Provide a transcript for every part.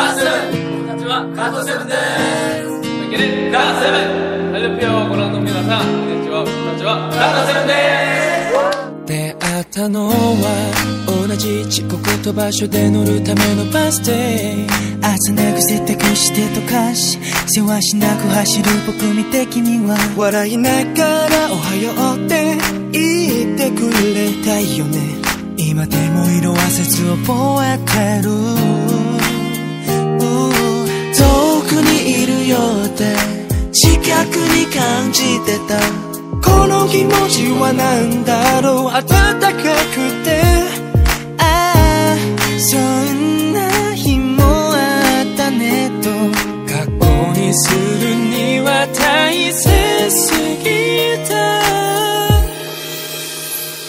カーセブン僕たちはカートセブンですというわけでカートセブンハルピオをご覧の皆さん。こんにちは僕たちはカートセブンです出会ったのは同じ時刻と場所で乗るためのバス停。朝寝癖てくしてとかしせわしなく走る僕見て君は。笑いながらおはようって言ってくれたよね。今でも色あせず覚えてる。近くに感じてた。この気持ちは何だろう。暖かくて。ああそんな日もあったねと。過去にするには大切すぎた。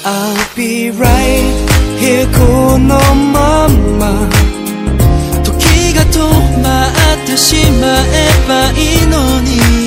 I'll be right here このまま。時が止まってしまえばいいのに。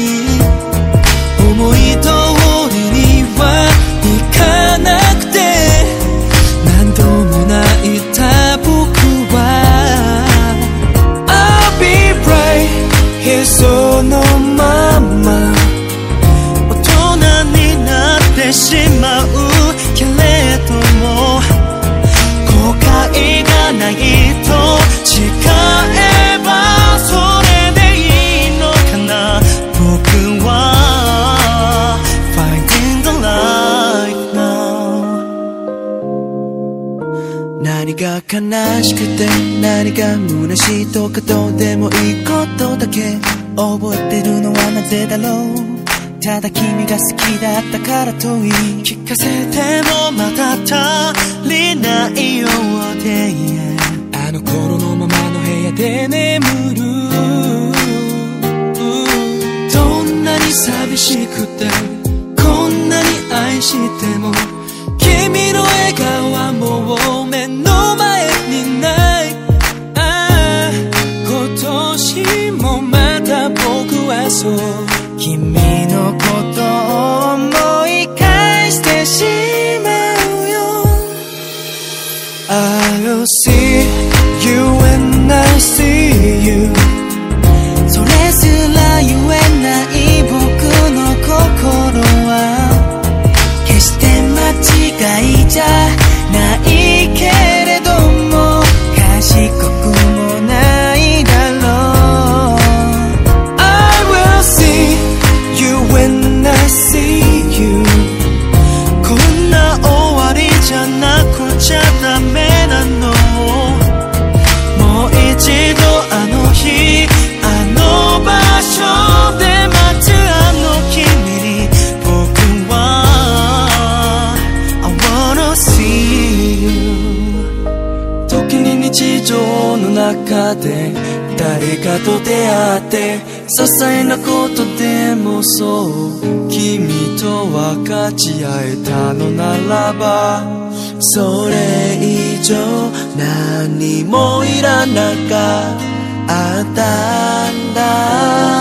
何が悲しくて何が虚しいとかどうでもいいことだけ覚えてるのはなぜだろう。ただ君が好きだったからといい聞かせてもまだ足りないようで。あの頃のままの部屋で眠る。どんなに寂しくてこんなに愛しても君の笑顔はもう目の前にない。ああ今年もまた僕はそう。中で誰かと出会って些細なことでもそう君と分かち合えたのならばそれ以上何もいらなかったんだ。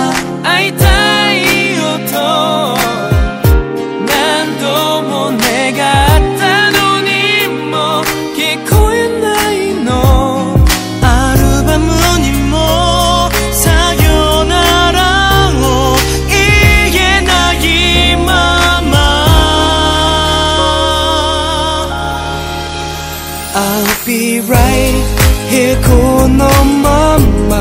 be right here このまま。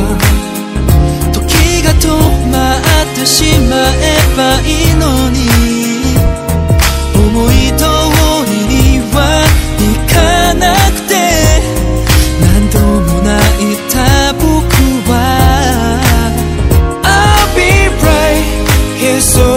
時が止まってしまえばいいのに。思い通りにはいかなくて。何度も泣いた僕は。I'll be right here so